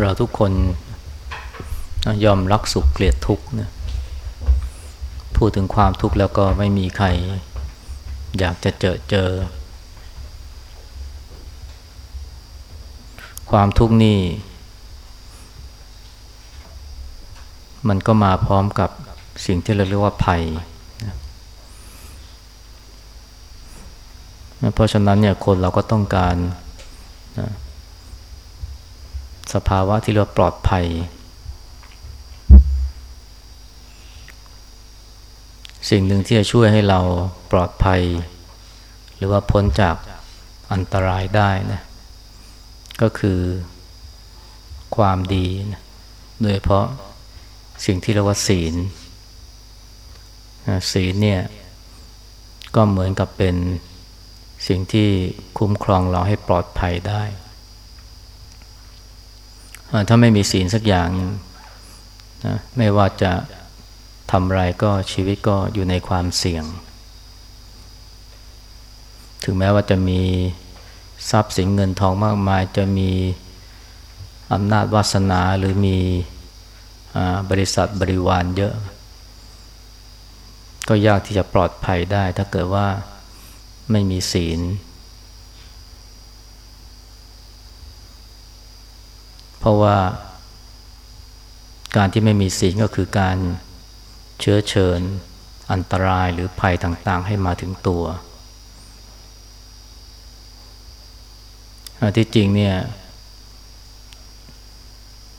เราทุกคนยอมรักสุขเกลียดทุกข์นะพูดถึงความทุกข์แล้วก็ไม่มีใคร อยากจะเจอเจอ ความทุกข์นี่ มันก็มาพร้อมกับสิ่งที่เราเรียกว่าภัยนะเพราะฉะนั้นเนี่ยคนเราก็ต้องการนะ สภาวะที่เราปลอดภัย สิ่งหนึ่งที่จะช่วยให้เราปลอดภัย หรือว่าพ้นจากอันตรายได้นะก็คือความดีนะโดยเพราะสิ่งที่เรียกว่าศีลศีลเนี่ยก็เหมือนกับเป็นสิ่งที่คุ้มครองเราให้ปลอดภัยได้ ถ้าไม่มีศีลสักอย่างนะไม่ว่าจะทำไรก็ชีวิตก็อยู่ในความเสี่ยง ถึงแม้ว่าจะมีทรัพย์สินเงินทองมากมาย จะมีอำนาจวาสนาหรือมีบริษัทบริวารเยอะ ก็ยากที่จะปลอดภัยได้ ถ้าเกิดว่าไม่มีศีล เพราะว่า การที่ไม่มีศีลก็คือการเชื้อเชิญ อันตรายหรือภัยต่างๆ ให้มาถึงตัวที่จริงเนี่ย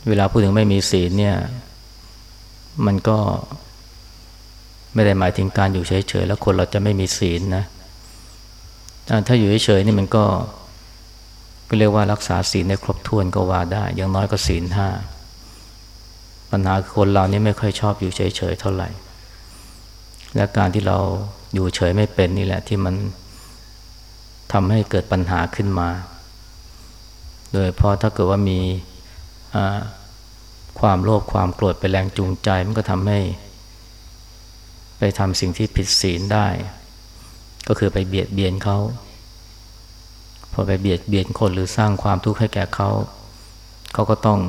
เวลาพูดถึงไม่มีศีลเนี่ย มันก็ไม่ได้หมายถึงการอยู่เฉยๆแล้วคนเราจะไม่มีศีลนะ ถ้าอยู่เฉยๆนี่มันก็ ก็เรียกว่ารักษาศีลในครบถ้วนก็ว่าได้ อย่างน้อยก็ศีลห้าปัญหาคนเรานี่ไม่ค่อยชอบอยู่เฉยๆเท่าไหร่ และการที่เราอยู่เฉยไม่เป็นนี่แหละที่มันทำให้เกิดปัญหาขึ้นมา โดยเพราะถ้าเกิดว่ามีความโลภความโกรธเป็นแรงจูงใจ มันก็ทำให้ ไปทำสิ่งที่ผิดศีลได้ ก็คือไปเบียดเบียนเขา พอไปเบียดเบียนคนหรือสร้างความทุกข์ให้แก่เขา เขาก็ต้อง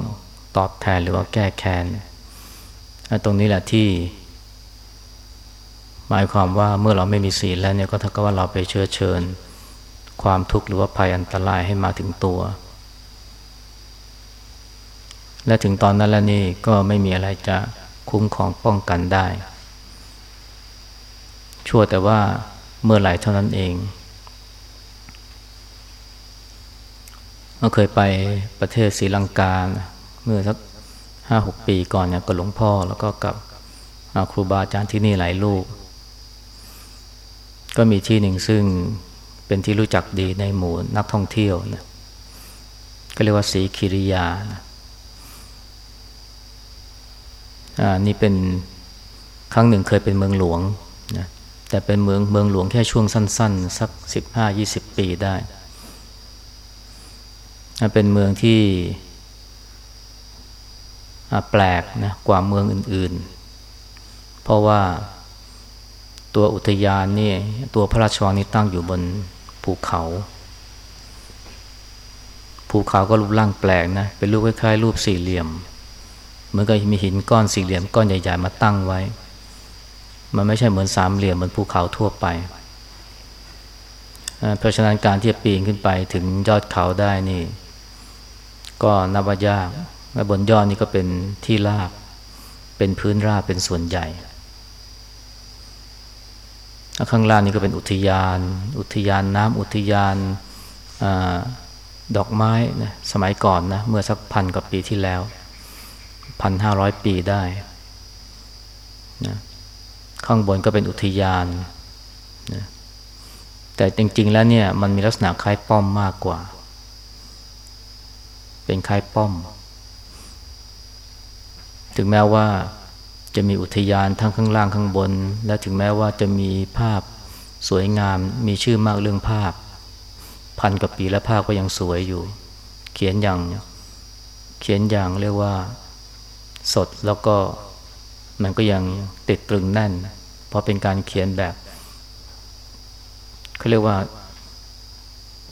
ตอบแทนหรือว่าแก้แค้นตรงนี้แหละที่ หมายความว่าเมื่อเราไม่มีศีลแล้วเนี่ยก็เท่ากับว่าเราไปเชื้อเชิญ ความทุกข์หรือว่าภัยอันตรายให้มาถึงตัว และถึงตอนนั้นแล้วนี่ก็ไม่มีอะไรจะคุ้มครองป้องกันได้ ชั่วแต่ว่าเมื่อไหร่เท่านั้นเอง เราเคยไปประเทศศรีลังกา เมื่อสักห้าหกปีก่อนเนี่ยกับหลวงพ่อแล้วก็กับครูบาอาจารย์ที่นี่หลายลูก ก็มีที่หนึ่งซึ่งเป็นที่รู้จักดีในหมู่นักท่องเที่ยวนะก็เรียกว่าสีคิริยานะอ่านี่เป็นครั้งหนึ่งเคยเป็นเมืองหลวงนะแต่เป็นเมืองเมืองหลวงแค่ช่วงสั้น ๆ สักสิบห้ายี่สิบปีได้ เป็นเมืองที่แปลกนะกว่าเมืองอื่น ๆ เพราะว่าตัวอุทยานนี่ตัวพระราชวังนี่ตั้งอยู่บนภูเขา ภูเขาก็รูปร่างแปลกนะ เป็นรูปคล้ายๆรูปสี่เหลี่ยม เหมือนกับมีหินก้อนสี่เหลี่ยมก้อนใหญ่ๆมาตั้งไว้ มันไม่ใช่เหมือนสามเหลี่ยมเหมือนภูเขาทั่วไป เพราะฉะนั้นการที่จะปีนขึ้นไปถึงยอดเขาได้นี่ ก็นับว่ายากและบนยอดนี่ก็เป็นที่ราบ เป็นพื้นราบเป็นส่วนใหญ่ข้างล่างนี่ก็เป็นอุทยาน อุทยานน้ำอุทยานอดอกไม้นะสมัยก่อนนะเมื่อสักพันกว่าปีที่แล้วพันห้าร้อยปีได้นะข้างบนก็เป็นอุทยานนะแต่จริง ๆ แล้วเนี่ยมันมีลักษณะคล้ายป้อมมากกว่า เป็นคล้ายป้อม ถึงแม้ว่าจะมีอุทยานทั้งข้างล่างข้างบน และถึงแม้ว่าจะมีภาพสวยงามมีชื่อมากเรื่องภาพ พันกว่าปีและภาพก็ยังสวยอยู่ เขียนอย่างเขียนอย่างเรียกว่าสดแล้วก็มันก็ยังติดตรึงแน่น เพราะเป็นการเขียนแบบเขาเรียกว่า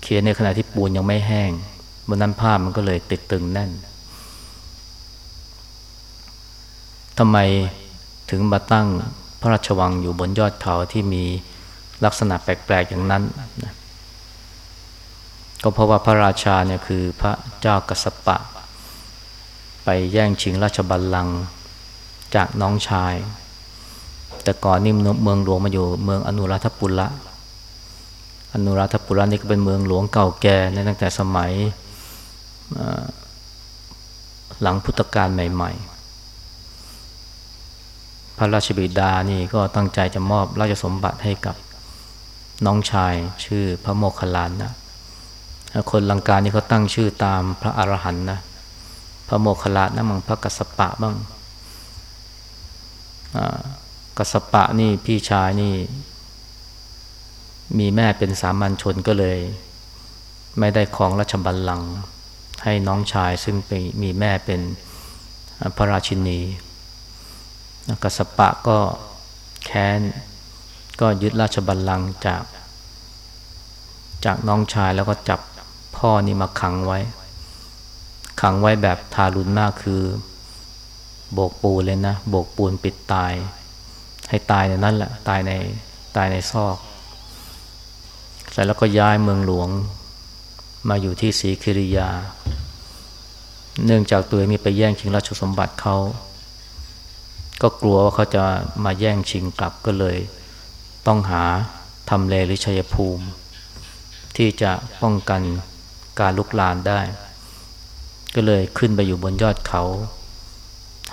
เขียนในขณะที่ปูนยังไม่แห้ง บนนั้นภาพมันก็เลยติดตึงแน่นทำไมถึงมาตั้งพระราชวังอยู่บนยอดเขาที่มีลักษณะแปลกๆอย่างนั้นนะก็เพราะว่าพระราชาเนี่ยคือพระเจ้ากัสปะ ไปแย่งชิงราชบัลลังก์จากน้องชาย แต่ก่อนนี่เมืองหลวงมาอยู่เมืองอนุรัฐปุระอนุรัฐปุระนี่ก็เป็นเมืองหลวงเก่าแก่ในตั้งแต่สมัย หลังพุทธกาลใหม่ ๆ พระราชบิดานี่ก็ตั้งใจจะมอบราชสมบัติให้กับน้องชายชื่อพระโมคคัลลานนะคนลังกานี่เขาตั้งชื่อตามพระอรหันต์นะ พระโมคคัลลานะมังพระกัสสปะบ้างกัสปะนี่พี่ชายนี่ มีแม่เป็นสามัญชนก็เลย ไม่ได้ของราชบัลลังก์ ให้น้องชายซึ่งเป็นมีแม่เป็นพระราชินีกัสปะก็แค้น ก็ยึดราชบัลลังก์จาก จากน้องชายแล้วก็จับพ่อนี่มาขังไว้ ขังไว้แบบทารุณมากคือ โบกปูนเลยนะ โบกปูนปิดตาย ให้ตายในนั้นแหละ ตายในตายในซอก เสร็จแล้วก็ย้ายเมืองหลวง มาอยู่ที่ศรีคิริยา เนื่องจากตัวเองมีไปแย่งชิงราชสมบัติเขา ก็กลัวว่าเขาจะมาแย่งชิงกลับก็เลย ต้องหาทำเลหรือชัยภูมิ ที่จะป้องกันการลุกลานได้ ก็เลยขึ้นไปอยู่บนยอดเขา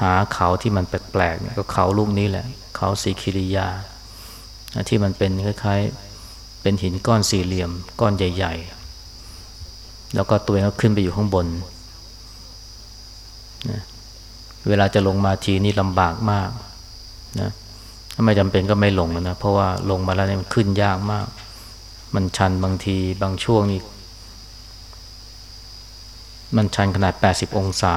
หาเขาที่มันแปลกๆก็เขาลูกนี้แหละ เขาสีคิริยา ที่มันเป็นคล้ายๆ เป็นหินก้อนสี่เหลี่ยมก้อนใหญ่ ๆ แล้วก็ตัวเองก็ขึ้นไปอยู่ข้างบนนะเวลาจะลงมาทีนี่ลำบากมากนะถ้าไม่จำเป็นก็ไม่ลงนะ เพราะว่าลงมาแล้วเนี่ยมันขึ้นยากมาก มันชันบางทีบางช่วงนี่มันชันขนาด 80 องศา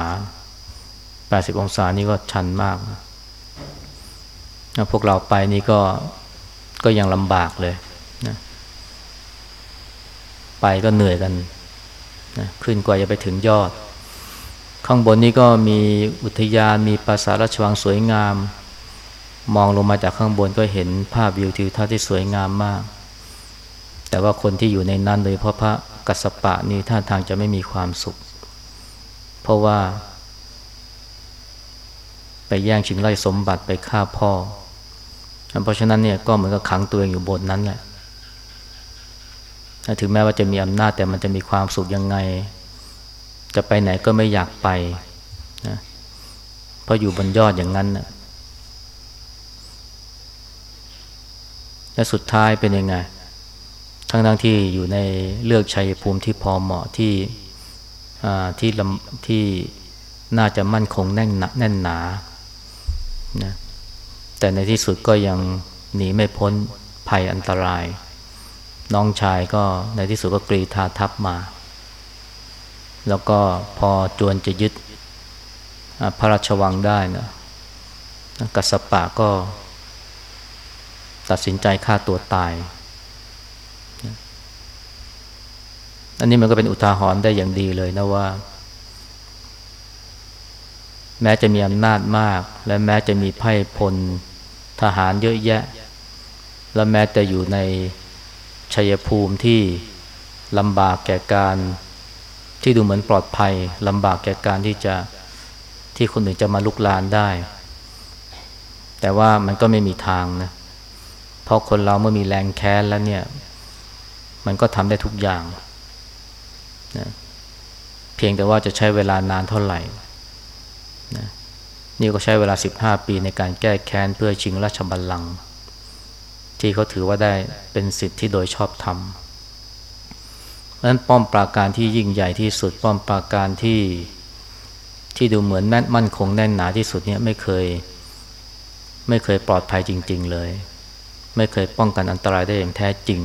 80 องศานี่ก็ชันมากนะพวกเราไปนี่ก็ก็ยังลำบากเลยนะไปก็เหนื่อยกัน นะขึ้นกว่าจะไปถึงยอด ข้างบนนี้ก็มีอุทยานมีปราสาทราชวังสวยงาม มองลงมาจากข้างบนก็เห็นภาพวิวทิวทัศน์ที่สวยงามมาก แต่ว่าคนที่อยู่ในนั้นโดยเพราะพระกัสสปะนี่ท่าทางจะไม่มีความสุข เพราะว่า ไปแย่งชิงไล่สมบัติไปฆ่าพ่อ เพราะฉะนั้นเนี่ยก็เหมือนกับขังตัวเองอยู่บนนั้นแหละ ถึงแม้ว่าจะมีอำนาจแต่มันจะมีความสุขยังไง จะไปไหนก็ไม่อยากไปนะเพราะอยู่บนยอดอย่างนั้นนะและสุดท้ายเป็นยังไง ทั้งทั้งที่อยู่ในเลือกชัยภูมิที่พอเหมาะที่ที่ลำที่น่าจะมั่นคงแน่นหนาแน่นหนานะแต่ในที่สุดก็ยังหนีไม่พ้นภัยอันตราย น้องชายก็ในที่สุดก็กรีธาทับมา แล้วก็พอจวนจะยึดพระราชวังได้นะกัสปะก็ ตัดสินใจฆ่าตัวตาย อันนี้มันก็เป็นอุทาหรณ์ได้อย่างดีเลยนะว่า แม้จะมีอำนาจมาก และแม้จะมีไพ่พลทหารเยอะแยะ และแม้แต่อยู่ใน ชัยภูมิที่ลำบากแก่การที่ดูเหมือนปลอดภัยลำบากแก่การที่จะที่คนอื่นจะมาลุกลานได้ แต่ว่ามันก็ไม่มีทางนะเพราะคนเราเมื่อมีแรงแค้นแล้วเนี่ย มันก็ทำได้ทุกอย่างนะเพียงแต่ว่าจะใช้เวลานานเท่าไหร่นะนี่ก็ใช้เวลา 15 ปีในการแก้แค้นเพื่อชิงราชบัลลังก์ ที่เขาถือว่าได้เป็นสิทธิโดยชอบธรรมเพราะนั้นป้อมปราการที่ยิ่งใหญ่ที่สุดป้อมปราการที่ที่ดูเหมือนแน่นมั่นคงแน่นหนาที่สุดเนี่ยไม่เคย ไม่เคยปลอดภัยจริง ๆ เลย ไม่เคยป้องกันอันตรายได้อย่างแท้จริง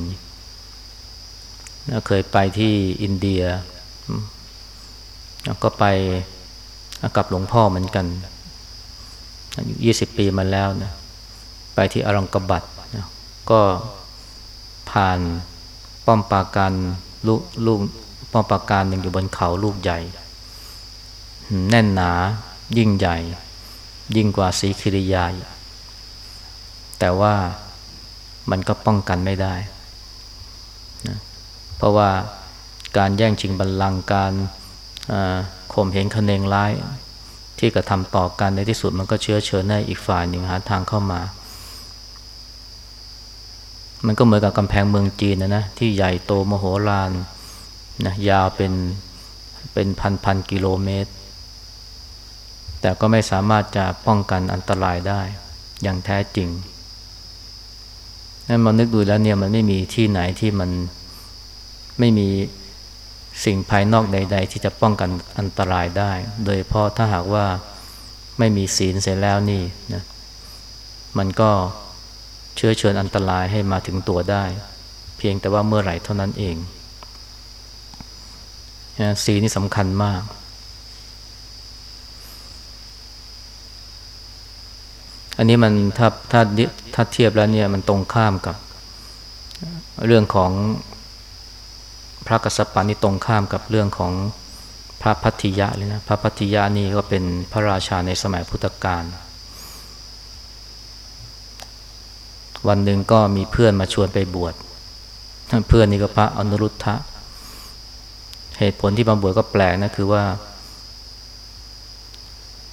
เคยไปที่อินเดีย ก็ไปกับหลวงพ่อเหมือนกันอายุยี่สิบปีมาแล้วนะไปที่อรังกบัต ก็ผ่านป้อมปราการลูกลูกป้อมปราการหนึ่งอยู่บนเขาลูกใหญ่ แน่นหนายิ่งใหญ่ ยิ่งกว่าสีคิริยาแต่ว่ามันก็ป้องกันไม่ได้นะเพราะว่าการแย่งชิงบัลลังก์การข่มเหงคเนงร้าย ที่กระทำต่อกันในที่สุดมันก็เชื้อเชิญให้อีกฝ่ายหนึ่งหาทางเข้ามา มันก็เหมือนกับกำแพงเมืองจีนนะนะที่ใหญ่โตมโหฬารนะยาวเป็นเป็นพันพันกิโลเมตร แต่ก็ไม่สามารถจะป้องกันอันตรายได้อย่างแท้จริงนั่นมานึกดูแล้วเนี่ยมันไม่มีที่ไหนที่มันไม่มีสิ่งภายนอกใด ๆ ที่จะป้องกันอันตรายได้ โดยเพราะถ้าหากว่าไม่มีศีลเสร็จแล้วนี่นะมันก็ เชื้อเชิญอันตรายให้มาถึงตัวได้ เพียงแต่ว่าเมื่อไหร่เท่านั้นเองศีนี่สำคัญมาก อันนี้มันถ้าถ้าถ้าเทียบแล้วเนี่ยมันตรงข้ามกับ เรื่องของพระกสปานี่ตรงข้ามกับเรื่องของพระพัทธิยะเลยนะ พระพัทธิยะนี่ก็เป็นพระราชาในสมัยพุทธกาล วันหนึ่งก็มีเพื่อนมาชวนไปบวชเพื่อนนี่ก็พระอนุรุทธะ เหตุผลที่มาบวชก็แปลกนะคือว่า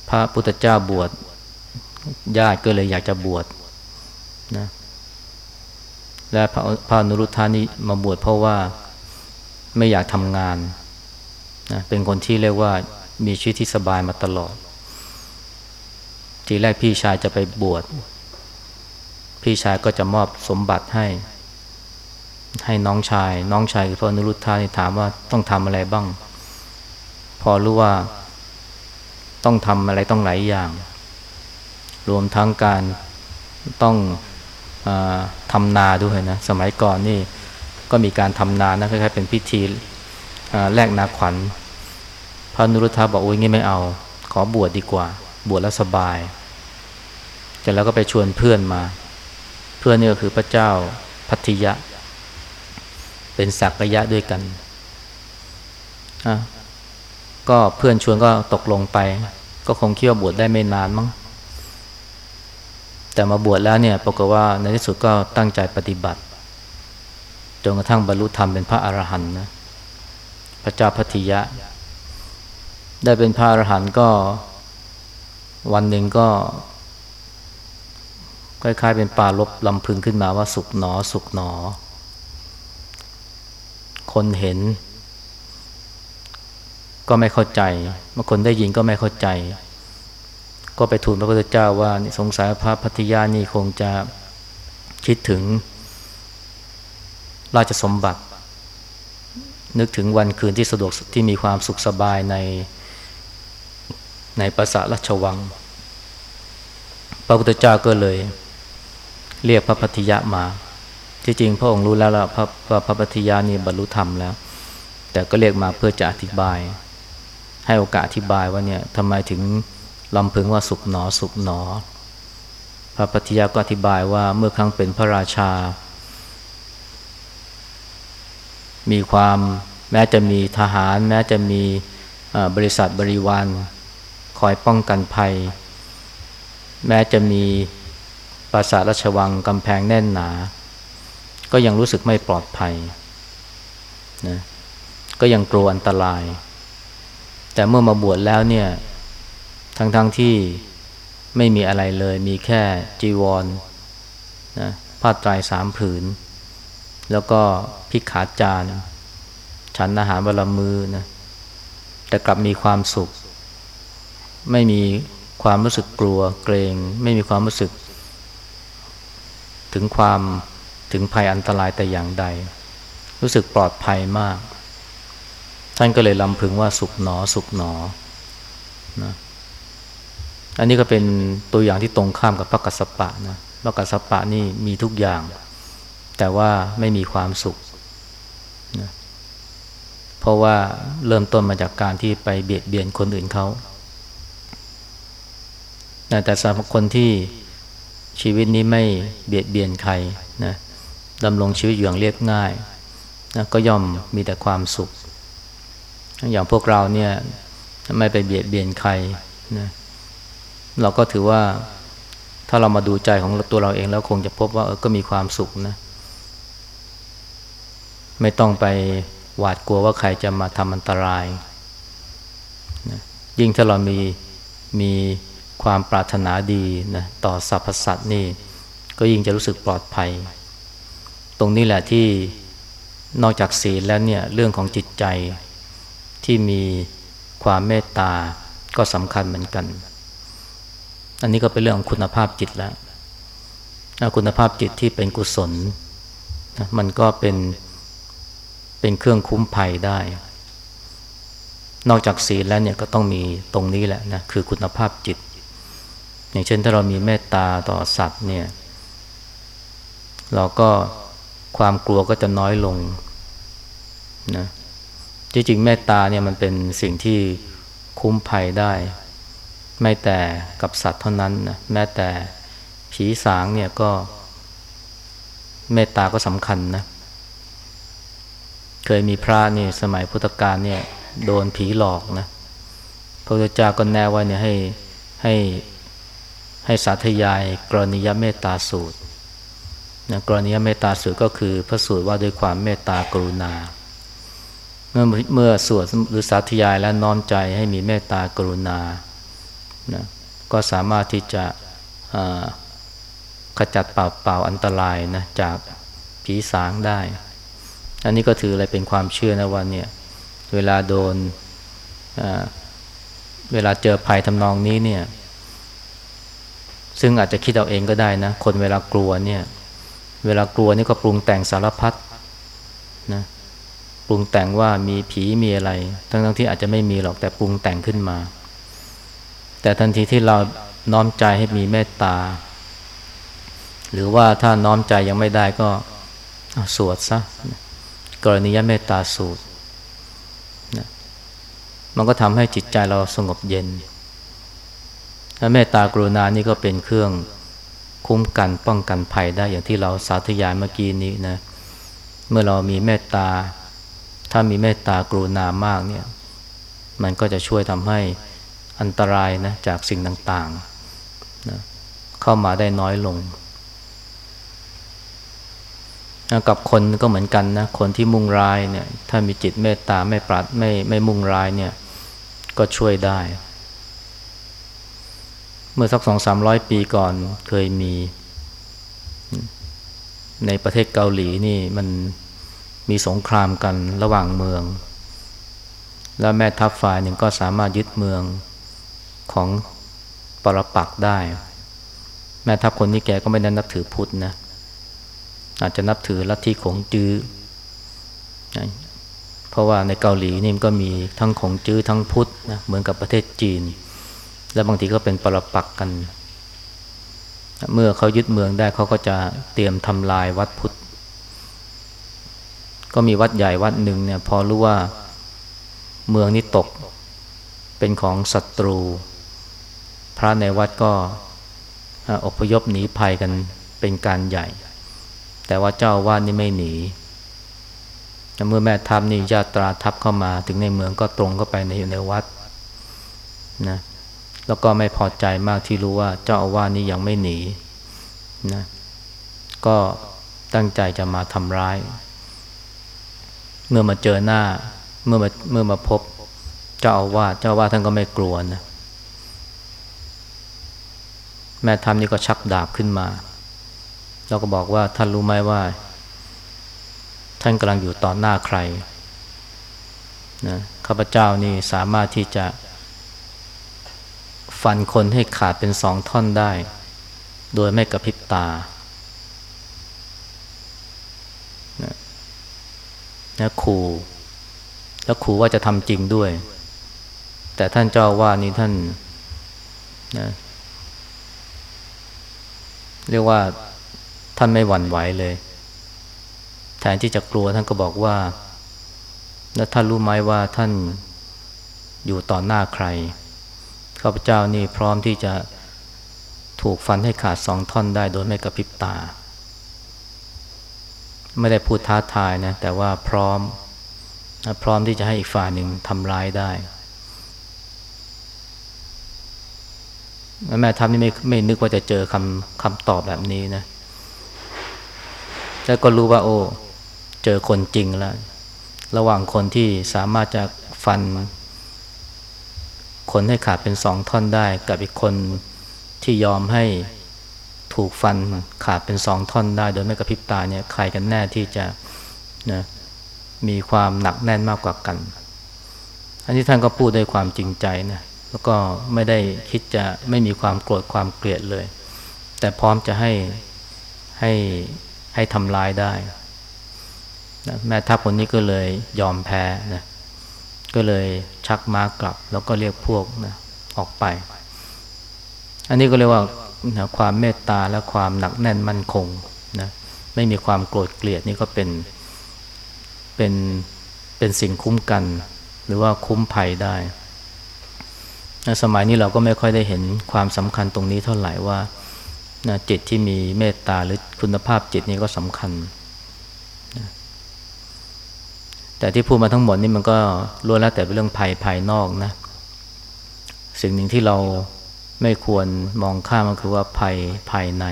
พระพุทธเจ้าบวชญาติก็เลยอยากจะบวชนะและพระพระอนุรุทธานี่มาบวชเพราะว่าไม่อยากทำงานนะเป็นคนที่เรียกว่ามีชีวิตที่สบายมาตลอด ทีแรกพี่ชายจะไปบวช พี่ชายก็จะมอบสมบัติให้ ให้น้องชาย น้องชายคือพระนุรุทธานี่ถามว่าต้องทำอะไรบ้าง พอรู้ว่าต้องทำอะไรต้องหลายอย่าง รวมทั้งการต้องอทำนาด้วยนะ สมัยก่อนนี่ก็มีการทำนานะคล้ายๆเป็นพิธีแลกนาขวัญ พระนุรุทธาบอกโอ้ยงี้ไม่เอา ขอบวชดดีกว่า บวชแล้วสบายเสร็จแล้วก็ไปชวนเพื่อนมา เพื่อนนี่ก็คือพระเจ้าพัทยะ เป็นสักยะด้วยกันอะก็เพื่อนชวนก็ตกลงไป ก็คงคิดว่าบวชได้ไม่นานมั้งแต่มาบวชแล้วเนี่ยปรากฏว่าในที่สุดก็ตั้งใจปฏิบัติจนกระทั่งบรรลุธรรมเป็นพระอรหันต์นะพระเจ้าพัทยะ ได้เป็นพระอรหันต์ก็วันหนึ่งก็ คล้ายๆเป็นปลาลบลำพึงขึ้นมาว่าสุกหนอ สุกหนอ คนเห็น ก็ไม่เข้าใจเมื่อคนได้ยินก็ไม่เข้าใจ ก็ไปทูลพระพุทธเจ้าว่าสงสัยพระพัทยานี่คงจะคิดถึง ราชสมบัติ นึกถึงวันคืนที่สะดวกที่มีความสุขสบายในในปราสาทราชวัง พระพุทธเจ้าก็เลย เรียกพระพัทยะมา ที่จริงพระองค์รู้แล้วละพระพระพระพัทยานี่บรรลุธรรมแล้ว แต่ก็เรียกมาเพื่อจะอธิบาย ให้โอกาสอธิบายว่าเนี่ยทำไมถึงลำพึงว่าสุขหนอสุขหนอ พระพัทยาก็อธิบายว่าเมื่อครั้งเป็นพระราชา มีความแม้จะมีทหาร แม้จะมีบริษัทบริวารคอยป้องกันภัย แม้จะมี ปราสาทราชวังกำแพงแน่นหนา ก็ยังรู้สึกไม่ปลอดภัยนะก็ยังกลัวอันตราย แต่เมื่อมาบวชแล้วเนี่ย ทั้งๆทที่ไม่มีอะไรเลย มีแค่จีวรนะผ้าไตรสามผืน แล้วก็พิกขาจารฉันอาหารวันละมือนะแต่กลับมีความสุข ไม่มีความรู้สึกกลัวเกรง ไม่มีความรู้สึก ถึงความถึงภัยอันตรายแต่อย่างใด รู้สึกปลอดภัยมาก ท่านก็เลยลำพึงว่าสุขหนอสุขหนอนะอันนี้ก็เป็นตัวอย่างที่ตรงข้ามกับพระกัสสปะนะพระกัสสปะนี่มีทุกอย่าง แต่ว่าไม่มีความสุขนะเพราะว่าเริ่มต้นมาจากการที่ไปเบียดเบียนคนอื่นเขาแต่สำหรับคนที่ ชีวิตนี้ไม่เบียดเบียนใครนะดำรงชีวิตอย่างเรียบง่ายนะก็ย่อมมีแต่ความสุข อย่างพวกเราเนี่ยไม่ไปเบียดเบียนใครนะเราก็ถือว่าถ้าเรามาดูใจของตัวเราเองแล้วคงจะพบว่าเออก็มีความสุขนะ ไม่ต้องไปหวาดกลัวว่าใครจะมาทำอันตรายนะยิ่งถ้าเรามีมี ความปรารถนาดีนะต่อสรรพสัตว์นี่ก็ยิ่งจะรู้สึกปลอดภัย ตรงนี้แหละที่นอกจากศีลแล้วเนี่ยเรื่องของจิตใจที่มีความเมตตาก็สำคัญเหมือนกัน อันนี้ก็เป็นเรื่องของคุณภาพจิตแล้วคุณภาพจิตที่เป็นกุศลมันก็เป็นเป็นเครื่องคุ้มภัยได้ นอกจากศีลแล้วเนี่ยก็ต้องมีตรงนี้แหละนะคือคุณภาพจิต อย่างเช่นถ้าเรามีเมตตาต่อสัตว์เนี่ย เราก็ความกลัวก็จะน้อยลงนะจริงๆเมตตาเนี่ยมันเป็นสิ่งที่คุ้มภัยได้ ไม่แต่กับสัตว์เท่านั้นนะแม้แต่ผีสางเนี่ยก็ เมตตาก็สำคัญนะเคยมีพระนี่สมัยพุทธกาลเนี่ย โดนผีหลอกนะพระพุทธเจ้าก็แนะไว้เนี่ยให้ให้ ให้สาธยายกรณียเมตตาสูตรนะกรณียเมตตาสูตรก็คือพระสูตรว่าด้วยความเมตตากรุณา เมื่อเมื่อสวดหรือสาธยายและน้อมใจให้มีเมตตากรุณานะก็สามารถที่จะขจัดเป่าเป่าอันตรายนะจากผีสางได้ อันนี้ก็ถืออะไรเป็นความเชื่อนะว่าเนี่ยเวลาโดนเวลาเจอภัยทำนองนี้เนี่ย ซึ่งอาจจะคิดเอาเองก็ได้นะ คนเวลากลัวเนี่ย เวลากลัวนี่ก็ปรุงแต่งสารพัดนะปรุงแต่งว่ามีผีมีอะไร ทั้งทั้งที่อาจจะไม่มีหรอกแต่ปรุงแต่งขึ้นมา แต่ทันทีที่เราน้อมใจให้มีเมตตา หรือว่าถ้าน้อมใจยังไม่ได้ก็สวดซะกรณียเมตตาสูตรนะมันก็ทำให้จิตใจเราสงบเย็น และเมตตากรุณานี่ก็เป็นเครื่องคุ้มกันป้องกันภัยได้อย่างที่เราสาธยายเมื่อกี้นี้นะ เมื่อเรามีเมตตา ถ้ามีเมตตากรุณามากเนี่ย มันก็จะช่วยทำให้อันตรายนะจากสิ่งต่างๆนะเข้ามาได้น้อยลงกับคนก็เหมือนกันนะ คนที่มุ่งร้ายเนี่ย ถ้ามีจิตเมตตาไม่ปราดไม่ไม่มุ่งร้ายเนี่ย ก็ช่วยได้ เมื่อสักสองสามร้อยปีก่อนเคยมี ในประเทศเกาหลีนี่มันมีสงครามกันระหว่างเมือง แล้วแม่ทัพฝ่ายหนึ่งก็สามารถยึดเมืองของปรปักได้ แม่ทัพคนนี้แกก็ไม่ได้นับถือพุทธนะอาจจะนับถือลัทธิของจื้อเพราะว่าในเกาหลีนี่มันก็มีทั้งของจื้อทั้งพุทธนะเหมือนกับประเทศจีน แล้วบางทีก็เป็นปรปักกัน เมื่อเขายึดเมืองได้เขาก็จะเตรียมทำลายวัดพุทธ ก็มีวัดใหญ่วัดหนึ่งเนี่ยพอรู้ว่าเมืองนี้ตกเป็นของศัตรู พระในวัดก็อพยพหนีภัยกันเป็นการใหญ่ แต่ว่าเจ้าวาดนี่ไม่หนีเมื่อแม่ทัพนี่ญาตราทัพเข้ามาถึงในเมืองก็ตรงเข้าไปในในวัดนะ แล้วก็ไม่พอใจมากที่รู้ว่าเจ้าอาวาสนี้ยังไม่หนีนะก็ตั้งใจจะมาทำร้าย เมื่อมาเจอหน้าเมื่อมาเมื่อมาพบเจ้าอาวาสเจ้าอาวาสท่านก็ไม่กลัวนะแม่ทำนี่ก็ชักดาบขึ้นมา แล้วก็บอกว่าท่านรู้ไหมว่า ท่านกำลังอยู่ต่อหน้าใครนะข้าพเจ้านี่สามารถที่จะ ฟันคนให้ขาดเป็นสองท่อนได้ โดยไม่กระพริบตานะขู่แล้วขู่ว่าจะทำจริงด้วย แต่ท่านเจ้าว่านี่ท่านนะเรียกว่าท่านไม่หวั่นไหวเลย แทนที่จะกลัวท่านก็บอกว่า แล้วท่านรู้ไหมว่าท่านอยู่ต่อหน้าใคร ข้าพเจ้านี่พร้อมที่จะถูกฟันให้ขาดสองท่อนได้โดยไม่กระพริบตา ไม่ได้พูดท้าทายนะแต่ว่าพร้อม พร้อมที่จะให้อีกฝ่ายหนึ่งทำร้ายได้แม่ทัพนี่ไม่ไม่นึกว่าจะเจอคำคำตอบแบบนี้นะแล้วก็รู้ว่า โอ้เจอคนจริงแล้ว ระหว่างคนที่สามารถจะฟัน คนให้ขาดเป็นสองท่อนได้ กับอีกคนที่ยอมให้ถูกฟันขาดเป็นสองท่อนได้ โดยไม่กระพริบตาเนี่ยใครกันแน่ที่จะนะมีความหนักแน่นมากกว่ากัน อันนี้ท่านก็พูดด้วยความจริงใจนะแล้วก็ไม่ได้คิดจะไม่มีความโกรธความเกลียดเลย แต่พร้อมจะให้ให้ให้ทำลายได้นะแม่ทัพคนนี้ก็เลยยอมแพ้นะ ก็เลยชักม้ากลับ แล้วก็เรียกพวกนะออกไป อันนี้ก็เรียกว่านะความเมตตาและความหนักแน่นมั่นคงนะไม่มีความโกรธเกลียดนี่ก็เป็นเป็นเป็นสิ่งคุ้มกัน หรือว่าคุ้มภัยได้สมัยนี้เราก็ไม่ค่อยได้เห็นความสำคัญตรงนี้เท่าไหร่ว่านะจิตที่มีเมตตาหรือคุณภาพจิตนี้ก็สำคัญนะ แต่ที่พูดมาทั้งหมดนี่มันก็ล้วนแล้วแต่เป็นเรื่องภัยภายนอกนะ สิ่งหนึ่งที่เราไม่ควรมองข้ามก็คือว่าภัยภายใน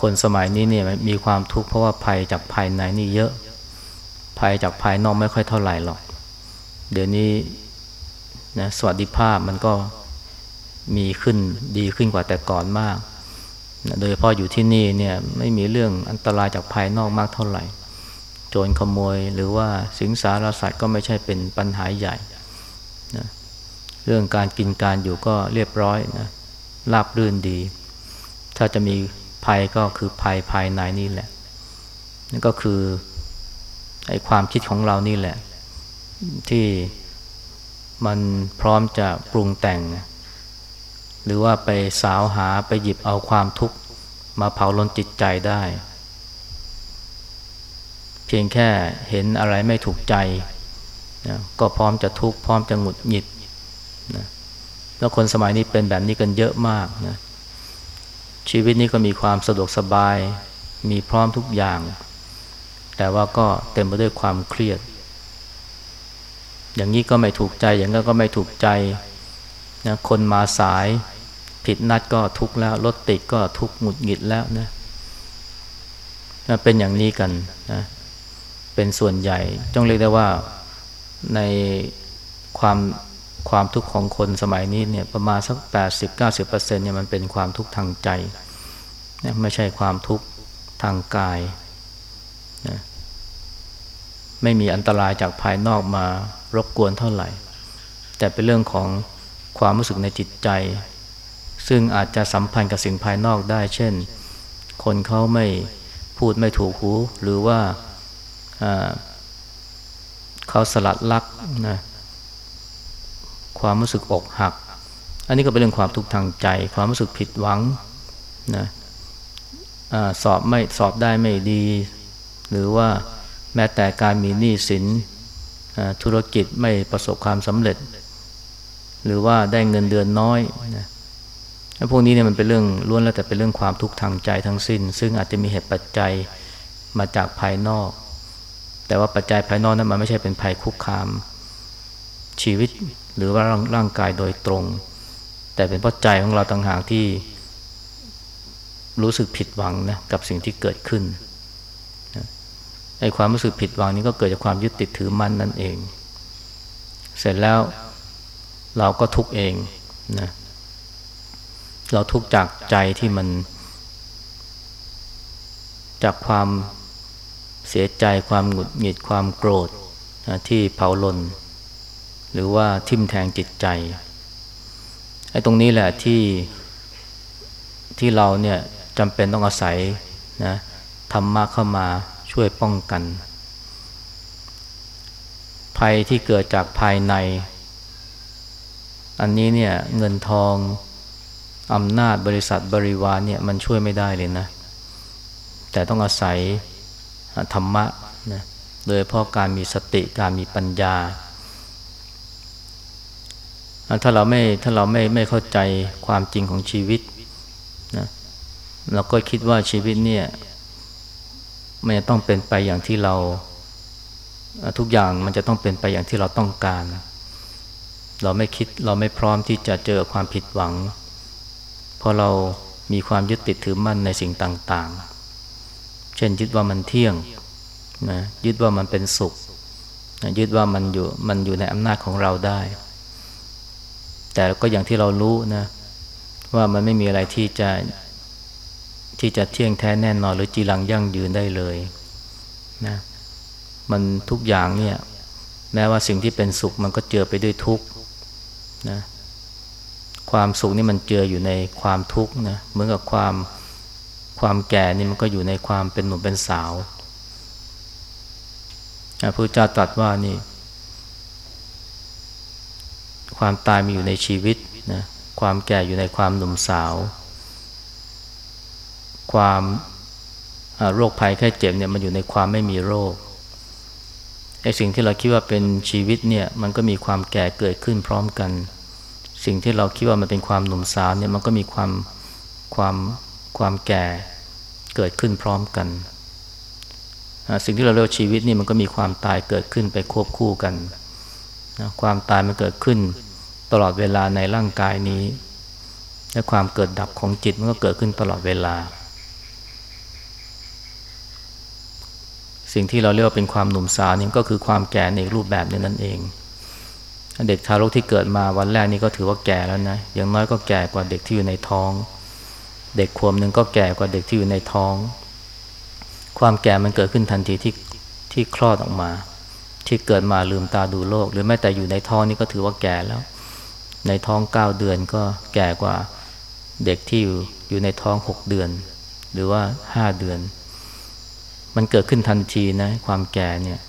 คนสมัยนี้เนี่ยมีความทุกข์เพราะว่าภัยจากภายในนี่เยอะ ภัยจากภายนอกไม่ค่อยเท่าไหร่หรอก เดี๋ยวนี้นะสวัสดิภาพมันก็มีขึ้นดีขึ้นกว่าแต่ก่อนมากนะโดยเฉพาะอยู่ที่นี่เนี่ยไม่มีเรื่องอันตรายจากภายนอกมากเท่าไหร่ โจรขโมยหรือว่าสิงสารสัตว์ก็ไม่ใช่เป็นปัญหาใหญ่นะเรื่องการกินการอยู่ก็เรียบร้อยนะราบรื่นดี ถ้าจะมีภัยก็คือภัยภายในนี่แหละนั่นก็คือไอ้ความคิดของเรานี่แหละ ที่มันพร้อมจะปรุงแต่ง หรือว่าไปสาวหาไปหยิบเอาความทุกข์มาเผาลนจิตใจได้ เพียงแค่เห็นอะไรไม่ถูกใจนะก็พร้อมจะทุกข์พร้อมจะหงุดหงิดนะแล้วคนสมัยนี้เป็นแบบนี้กันเยอะมากนะชีวิตนี้ก็มีความสะดวกสบาย มีพร้อมทุกอย่าง แต่ว่าก็เต็มไปด้วยความเครียด อย่างนี้ก็ไม่ถูกใจอย่างนั้นก็ไม่ถูกใจนะคนมาสายผิดนัดก็ทุกข์แล้วรถติดก็ทุกข์หงุดหงิดแล้วนะนะเป็นอย่างนี้กันนะ เป็นส่วนใหญ่ต้องเรียกได้ว่าในความความทุกข์ของคนสมัยนี้เนี่ยประมาณสัก 80-90%เนี่ยมันเป็นความทุกข์ทางใจนะไม่ใช่ความทุกข์ทางกายนะไม่มีอันตรายจากภายนอกมารบกวนเท่าไหร่ แต่เป็นเรื่องของความรู้สึกในจิตใจ ซึ่งอาจจะสัมพันธ์กับสิ่งภายนอกได้ เช่น คนเขาไม่พูดไม่ถูกหู หรือว่า เขาสลัดลักนะความรู้สึกอกหัก อันนี้ก็เป็นเรื่องความทุกข์ทางใจ ความรู้สึกผิดหวังนะอสอบไม่สอบได้ไม่ดี หรือว่าแม้แต่การมีหนี้สินธุรกิจไม่ประสบความสำเร็จ หรือว่าได้เงินเดือนน้อยนะพวกนี้เนี่ยมันเป็นเรื่องล้วนแล้วแต่เป็นเรื่องความทุกข์ทางใจทั้งสิ้น ซึ่งอาจจะมีเหตุปัจจัยมาจากภายนอก แต่ว่าปัจจัยภายนอกนั้นมันไม่ใช่เป็นภัยคุกคาม ชีวิตหรือว่าร่างกายโดยตรง แต่เป็นเพราะใจของเราต่างหากที่รู้สึกผิดหวังนะกับสิ่งที่เกิดขึ้นไอ้ความรู้สึกผิดหวังนี้ก็เกิดจากความยึดติดถือมั่นนั่นเอง เสร็จแล้วเราก็ทุกเองนะเราทุกจากใจที่มัน จากความ เสียใจความหงุดหงิดความโกรธนะที่เผาลน หรือว่าทิ่มแทงจิตใจไอ้ตรงนี้แหละที่ที่เราเนี่ยจำเป็นต้องอาศัยนะธรรมะเข้ามาช่วยป้องกัน ภัยที่เกิดจากภายใน อันนี้เนี่ยเงินทองอำนาจบริษัทบริวารเนี่ยมันช่วยไม่ได้เลยนะ แต่ต้องอาศัย ธรรมะนะโดยเพราะการมีสติการมีปัญญา ถ้าเราไม่ถ้าเราไม่ไม่เข้าใจความจริงของชีวิตนะเราก็คิดว่าชีวิตเนี่ยมันจะต้องเป็นไปอย่างที่เราทุกอย่างมันจะต้องเป็นไปอย่างที่เราต้องการ เราไม่คิดเราไม่พร้อมที่จะเจอความผิดหวัง เพราะเรามีความยึดติดถือมั่นในสิ่งต่าง ๆ เช่นยึดว่ามันเที่ยงนะยึดว่ามันเป็นสุขนะยึดว่ามันอยู่มันอยู่ในอำนาจของเราได้ แต่ก็อย่างที่เรารู้นะว่ามันไม่มีอะไรที่จะที่จะเที่ยงแท้แน่นอน หรือจีรังยั่งยืนได้เลยนะมันทุกอย่างเนี่ยแม้ว่าสิ่งที่เป็นสุขมันก็เจือไปด้วยทุกข์นะความสุขนี่มันเจืออยู่ในความทุกข์นะเหมือนกับความ ความแก่นี่มันก็อยู่ในความเป็นหนุ่มเป็นสาวพระพุทธเจ้าตรัสว่านี่ ความตายมีอยู่ในชีวิตนะความแก่อยู่ในความหนุ่มสาว ความโรคภัยแค่เจ็บเนี่ยมันอยู่ในความไม่มีโรคไอ้สิ่งที่เราคิดว่าเป็นชีวิตเนี่ยมันก็มีความแก่เกิดขึ้นพร้อมกัน สิ่งที่เราคิดว่ามันเป็นความหนุ่มสาวเนี่ยมันก็มีความความ ความแก่เกิดขึ้นพร้อมกัน สิ่งที่เราเรียกชีวิตนี่มันก็มีความตายเกิดขึ้นไปควบคู่กันนะความตายมันเกิดขึ้นตลอดเวลาในร่างกายนี้ และความเกิดดับของจิตมันก็เกิดขึ้นตลอดเวลา สิ่งที่เราเรียกว่าเป็นความหนุ่มสาวนี่ก็คือความแก่ในรูปแบบนี้นั่นเอง เด็กทารกที่เกิดมาวันแรกนี่ก็ถือว่าแก่แล้วนะอย่างน้อยก็แก่กว่าเด็กที่อยู่ในท้อง เด็กขวบหนึ่งก็แก่กว่าเด็กที่อยู่ในท้อง ความแก่มันเกิดขึ้นทันทีที่ที่คลอดออกมา ที่เกิดมาลืมตาดูโลก หรือแม้แต่อยู่ในท้องนี่ก็ถือว่าแก่แล้ว ในท้องเก้าเดือนก็แก่กว่าเด็กที่อยู่อยู่ในท้องหกเดือน หรือว่าห้าเดือน มันเกิดขึ้นทันทีนะความแก่เนี่ย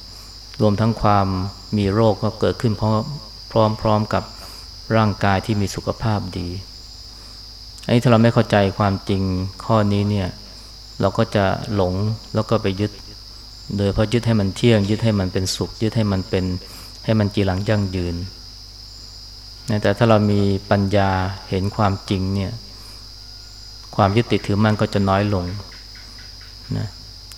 รวมทั้งความมีโรคก็เกิดขึ้นเพราะพร้อมๆกับร่างกายที่มีสุขภาพดี ไอ้ถ้าเราไม่เข้าใจความจริงข้อนี้เนี่ย เราก็จะหลงแล้วก็ไปยึด โดยเพราะยึดให้มันเที่ยง ยึดให้มันเป็นสุข ยึดให้มันเป็นให้มันจีรังยั่งยืนแต่ถ้าเรามีปัญญาเห็นความจริงเนี่ย ความยึดติดถือมันก็จะน้อยลงนะ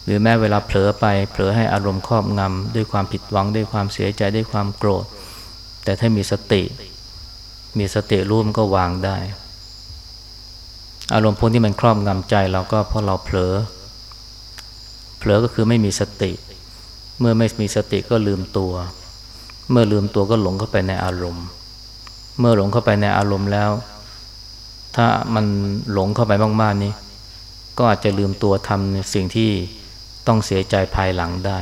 หรือแม้เวลาเผลอไปเผลอให้อารมณ์ครอบงำด้วยความผิดหวังด้วยความเสียใจด้วยความโกรธ แต่ถ้ามีสติ มีสติรู้มันก็วางได้ อารมณ์พวกที่มันครอบงำใจเราก็เพราะเราเผลอ เผลอก็คือไม่มีสติ เมื่อไม่มีสติก็ลืมตัว เมื่อลืมตัวก็หลงเข้าไปในอารมณ์ เมื่อหลงเข้าไปในอารมณ์แล้ว ถ้ามันหลงเข้าไปมากๆนี่ก็อาจจะลืมตัวทำในสิ่งที่ต้องเสียใจภายหลังได้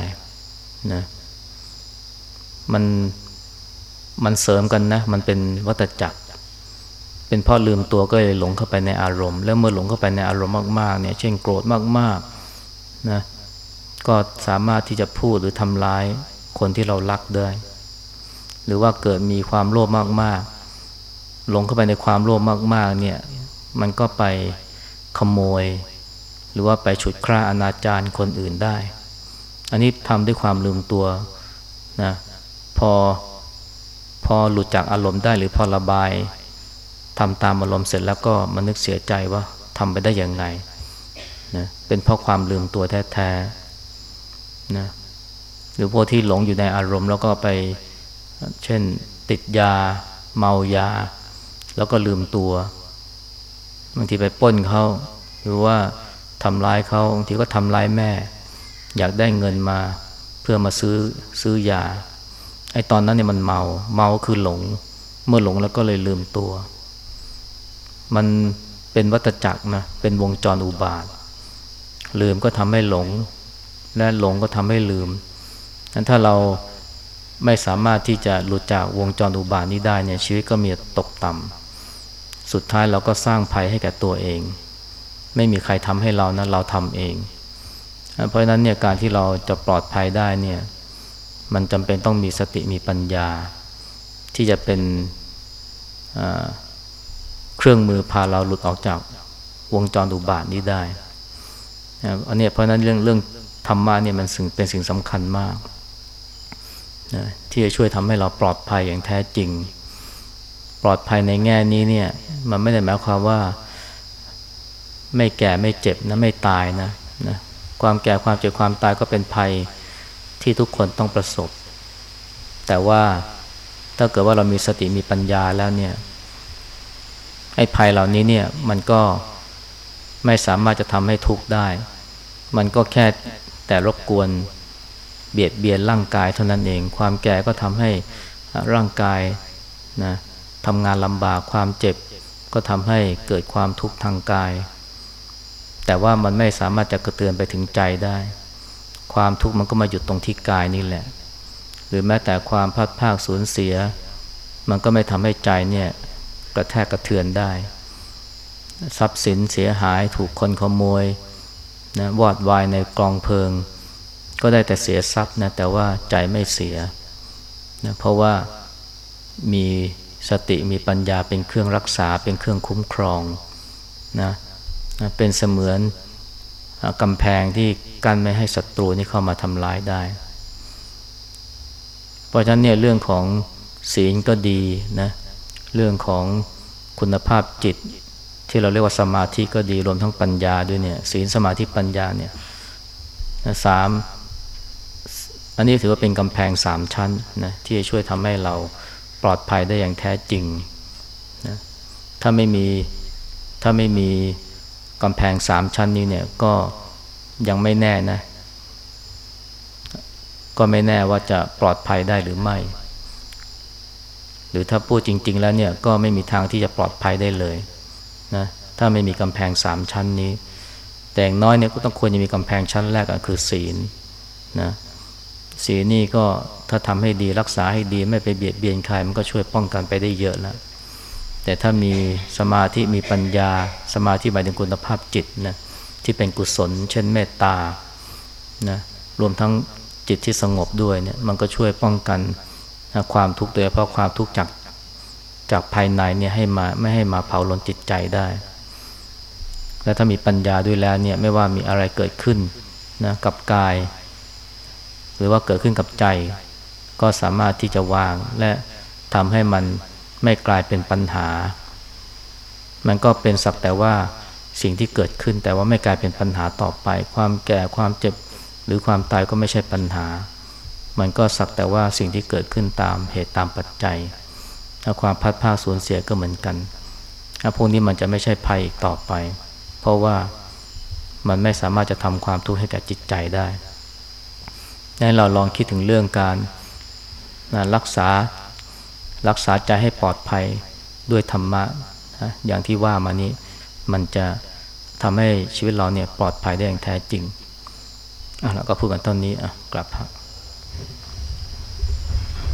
นะมันมันเสริมกันนะ มันเป็นวัตจักร เป็นเพราะลืมตัวก็เลยหลงเข้าไปในอารมณ์ แล้วเมื่อหลงเข้าไปในอารมณ์มากๆเนี่ยเช่นโกรธมากๆนะก็สามารถที่จะพูดหรือทำร้ายคนที่เรารักได้ หรือว่าเกิดมีความโลภมากๆ หลงเข้าไปในความโลภมากๆเนี่ยมันก็ไปขโมย หรือว่าไปฉุดคร่าอนาจารคนอื่นได้ อันนี้ทำด้วยความลืมตัวนะพอพอหลุดจากอารมณ์ได้หรือพอระบาย ทำตามอารมณ์เสร็จแล้วก็มานึกเสียใจว่าทำไปได้อย่างไงนะเป็นเพราะความลืมตัวแท้ๆนะหรือพวกที่หลงอยู่ในอารมณ์แล้วก็ไปเช่นติดยา เมายา แล้วก็ลืมตัวบางทีไปป้นเขาหรือว่าทำร้ายเขาบางทีก็ทำร้ายแม่ อยากได้เงินมาเพื่อมาซื้อซื้อยาไอ้ตอนนั้นเนี่ยมันเมา เมาคือหลง เมื่อหลงแล้วก็เลยลืมตัว มันเป็นวัตจักรนะเป็นวงจรอุบาท ลืมก็ทำให้หลง และหลงก็ทำให้ลืมนั้นถ้าเราไม่สามารถที่จะหลุดจากวงจรอุบาทนี้ได้เนี่ยชีวิตก็มีตกต่ำสุดท้ายเราก็สร้างภัยให้แก่ตัวเอง ไม่มีใครทำให้เรานะเราทำเอง เพราะฉะนั้นเนี่ยการที่เราจะปลอดภัยได้เนี่ยมันจำเป็นต้องมีสติมีปัญญา ที่จะเป็น เครื่องมือพาเราหลุดออกจากวงจรอุบาทนี้ได้อันนี้เพราะนั้นเรื่องเรื่องธรรมะเนี่ยมันสึงเป็นสิ่งสำคัญมากนะที่จะช่วยทำให้เราปลอดภัยอย่างแท้จริง ปลอดภัยในแง่นี้เนี่ยมันไม่ได้หมายความว่า ไม่แก่ไม่เจ็บนะไม่ตายนะนะความแก่ความเจ็บความตายก็เป็นภัยที่ทุกคนต้องประสบ แต่ว่าถ้าเกิดว่าเรามีสติมีปัญญาแล้วเนี่ย ไอ้ภัยเหล่านี้เนี่ยมันก็ไม่สามารถจะทำให้ทุกข์ได้ มันก็แค่แต่รบกวนเบียดเบียนร่างกายเท่านั้นเอง ความแก่ก็ทำให้ร่างกายนะทำงานลำบากความเจ็บ ก็ทำให้เกิดความทุกข์ทางกาย แต่ว่ามันไม่สามารถจะกระเตือนไปถึงใจได้ ความทุกข์มันก็มาหยุดตรงที่กายนี่แหละ หรือแม้แต่ความพัดภาคสูญเสีย มันก็ไม่ทำให้ใจเนี่ย กระแทกกระเทือนได้ ทรัพย์สินเสียหายถูกคนขโมยนะวอดวายในกองเพลิง ก็ได้แต่เสียทรัพย์นะแต่ว่าใจไม่เสียนะเพราะว่ามีสติมีปัญญาเป็นเครื่องรักษาเป็นเครื่องคุ้มครองนะนะเป็นเสมือนกำแพงที่กั้นไม่ให้ศัตรูนี่เข้ามาทำร้ายได้ เพราะฉะนั้นเนี่ยเรื่องของศีลก็ดีนะ เรื่องของคุณภาพจิต ที่เราเรียกว่าสมาธิก็ดีรวมทั้งปัญญาด้วยเนี่ยศีลสมาธิปัญญาเนี่ยสามอันนี้ถือว่าเป็นกำแพงสามชั้นนะที่จะช่วยทำให้เราปลอดภัยได้อย่างแท้จริงนะถ้าไม่มีถ้าไม่มีกำแพงสามชั้นนี้เนี่ยก็ยังไม่แน่นะ ก็ไม่แน่ว่าจะปลอดภัยได้หรือไม่ หรือถ้าพูดจริง ๆ แล้วเนี่ยก็ไม่มีทางที่จะปลอดภัยได้เลยนะถ้าไม่มีกำแพงสามชั้นนี้ แต่อย่างน้อยเนี่ยก็ต้องควรจะมีกำแพงชั้นแรกก็คือศีลนะศีลนี่ก็ถ้าทำให้ดีรักษาให้ดีไม่ไปเบียดเบียนใครมันก็ช่วยป้องกันไปได้เยอะแล้วแต่ถ้ามีสมาธิมีปัญญา สมาธิหมายถึงคุณภาพจิตนะที่เป็นกุศล เช่นเมตตานะรวมทั้งจิตที่สงบด้วยเนี่ยมันก็ช่วยป้องกัน ความทุกข์โดยเฉพาะความทุกข์จากจากภายในเนี่ยให้มาไม่ให้มาเผาลนจิตใจได้ และถ้ามีปัญญาด้วยแล้วเนี่ยไม่ว่ามีอะไรเกิดขึ้นนะกับกาย หรือว่าเกิดขึ้นกับใจ ก็สามารถที่จะวางและทำให้มันไม่กลายเป็นปัญหา มันก็เป็นสักแต่ว่าสิ่งที่เกิดขึ้นแต่ว่าไม่กลายเป็นปัญหาต่อไป ความแก่ความเจ็บหรือความตายก็ไม่ใช่ปัญหา มันก็สักแต่ว่าสิ่งที่เกิดขึ้นตามเหตุตามปัจจัยความพัดผ้าสูญเสียก็เหมือนกันพวกนี้มันจะไม่ใช่ภัยอีกต่อไป เพราะว่ามันไม่สามารถจะทำความทุกข์ให้แก่จิตใจได้ให้เราลองคิดถึงเรื่องการรักษารักษาใจให้ปลอดภัยด้วยธรรมะนะอย่างที่ว่ามานี้มันจะทำให้ชีวิตเราเนี่ยปลอดภัยได้อย่างแท้จริงอะแล้วก็พูดกันตอนนี้อะกลับครับ